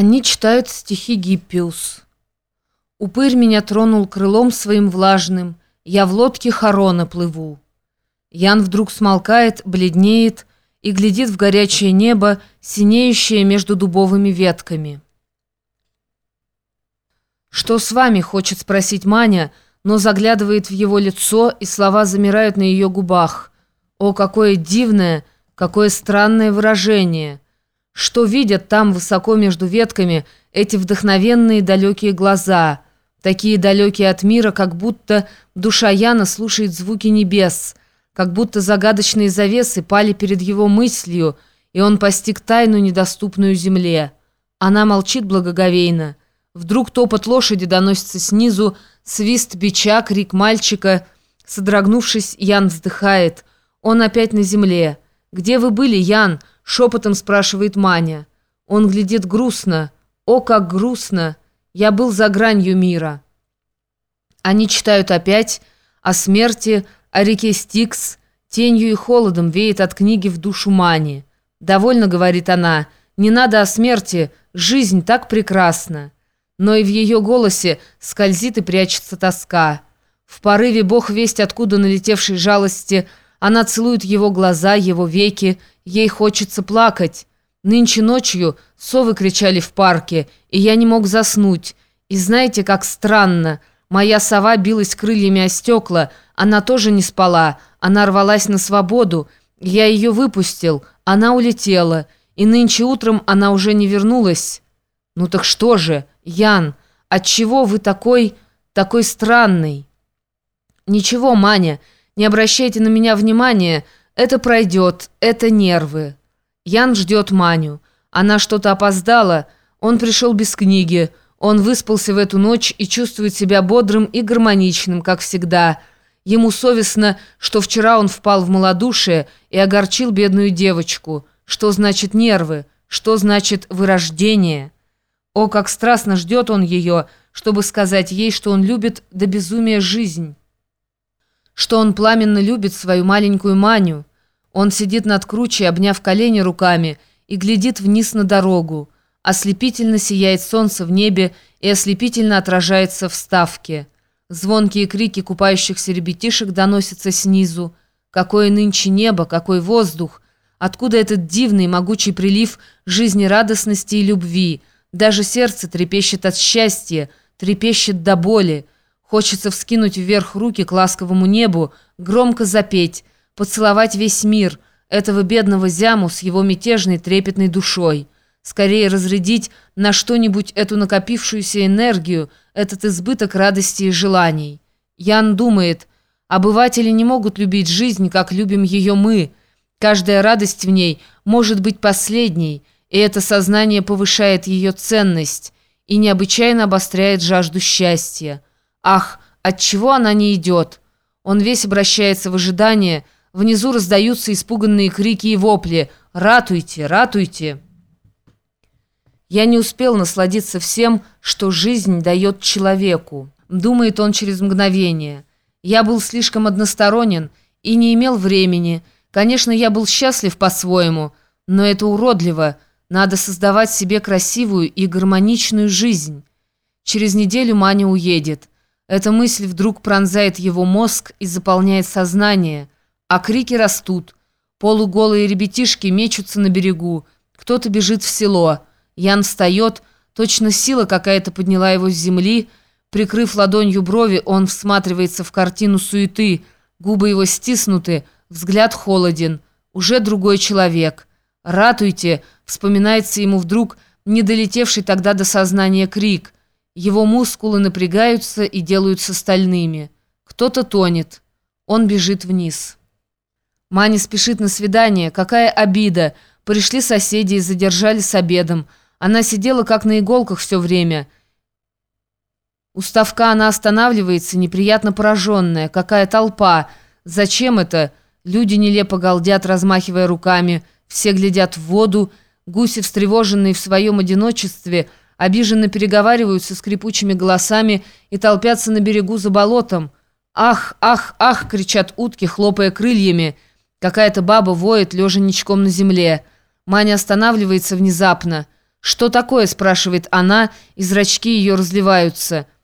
Они читают стихи Гиппиус. Упырь меня тронул крылом своим влажным, Я в лодке хорона плыву. Ян вдруг смолкает, бледнеет И глядит в горячее небо, Синеющее между дубовыми ветками. «Что с вами?» — хочет спросить Маня, но заглядывает в его лицо, и слова замирают на ее губах. О, какое дивное, какое странное выражение! Что видят там высоко между ветками эти вдохновенные далекие глаза, такие далекие от мира, как будто душа Яна слушает звуки небес, как будто загадочные завесы пали перед его мыслью, и он постиг тайну, недоступную земле. Она молчит благоговейно. Вдруг топот лошади доносится снизу, свист бича, крик мальчика. Содрогнувшись, Ян вздыхает. Он опять на земле. «Где вы были, Ян?» — шепотом спрашивает Маня. Он глядит грустно. «О, как грустно! Я был за гранью мира». Они читают опять о смерти, о реке Стикс. Тенью и холодом веет от книги в душу Мани. «Довольно», — говорит она, — «не надо о смерти, жизнь так прекрасна». Но и в ее голосе скользит и прячется тоска. В порыве бог весть откуда налетевшей жалости — она целует его глаза, его веки. Ей хочется плакать. Нынче ночью совы кричали в парке, и я не мог заснуть. И знаете, как странно. Моя сова билась крыльями о стекла. Она тоже не спала. Она рвалась на свободу. Я ее выпустил. Она улетела. И нынче утром она уже не вернулась. Ну так что же, Ян, отчего вы такой, такой странный? Ничего, Маня, не обращайте на меня внимания, это пройдет, это нервы. Ян ждет Маню. Она что-то опоздала, он пришел без книги. Он выспался в эту ночь и чувствует себя бодрым и гармоничным, как всегда. Ему совестно, что вчера он впал в малодушие и огорчил бедную девочку. Что значит нервы? Что значит вырождение? О, как страстно ждет он ее, чтобы сказать ей, что он любит до безумия жизнь» что он пламенно любит свою маленькую Маню. Он сидит над кручей, обняв колени руками, и глядит вниз на дорогу. Ослепительно сияет солнце в небе и ослепительно отражается в ставке. Звонкие крики купающихся ребятишек доносятся снизу. Какое нынче небо, какой воздух! Откуда этот дивный, могучий прилив жизнерадостности и любви? Даже сердце трепещет от счастья, трепещет до боли. Хочется вскинуть вверх руки к ласковому небу, громко запеть, поцеловать весь мир, этого бедного зяму с его мятежной трепетной душой. Скорее разрядить на что-нибудь эту накопившуюся энергию, этот избыток радости и желаний. Ян думает, обыватели не могут любить жизнь, как любим ее мы. Каждая радость в ней может быть последней, и это сознание повышает ее ценность и необычайно обостряет жажду счастья. Ах, от чего она не идет? Он весь обращается в ожидание. Внизу раздаются испуганные крики и вопли. «Ратуйте! Ратуйте!» Я не успел насладиться всем, что жизнь дает человеку. Думает он через мгновение. Я был слишком односторонен и не имел времени. Конечно, я был счастлив по-своему, но это уродливо. Надо создавать себе красивую и гармоничную жизнь. Через неделю Маня уедет. Эта мысль вдруг пронзает его мозг и заполняет сознание, а крики растут. Полуголые ребятишки мечутся на берегу, кто-то бежит в село. Ян встает, точно сила какая-то подняла его с земли. Прикрыв ладонью брови, он всматривается в картину суеты, губы его стиснуты, взгляд холоден. Уже другой человек. «Ратуйте!» — вспоминается ему вдруг не долетевший тогда до сознания крик — его мускулы напрягаются и делаются стальными. Кто-то тонет. Он бежит вниз. Маня спешит на свидание. Какая обида. Пришли соседи и задержали с обедом. Она сидела как на иголках все время. У ставка она останавливается, неприятно пораженная. Какая толпа. Зачем это? Люди нелепо галдят, размахивая руками. Все глядят в воду. Гуси, встревоженные в своем одиночестве, обиженно переговариваются скрипучими голосами и толпятся на берегу за болотом. «Ах, ах, ах!» — кричат утки, хлопая крыльями. Какая-то баба воет, лежа ничком на земле. Маня останавливается внезапно. «Что такое?» – спрашивает она, и зрачки ее разливаются –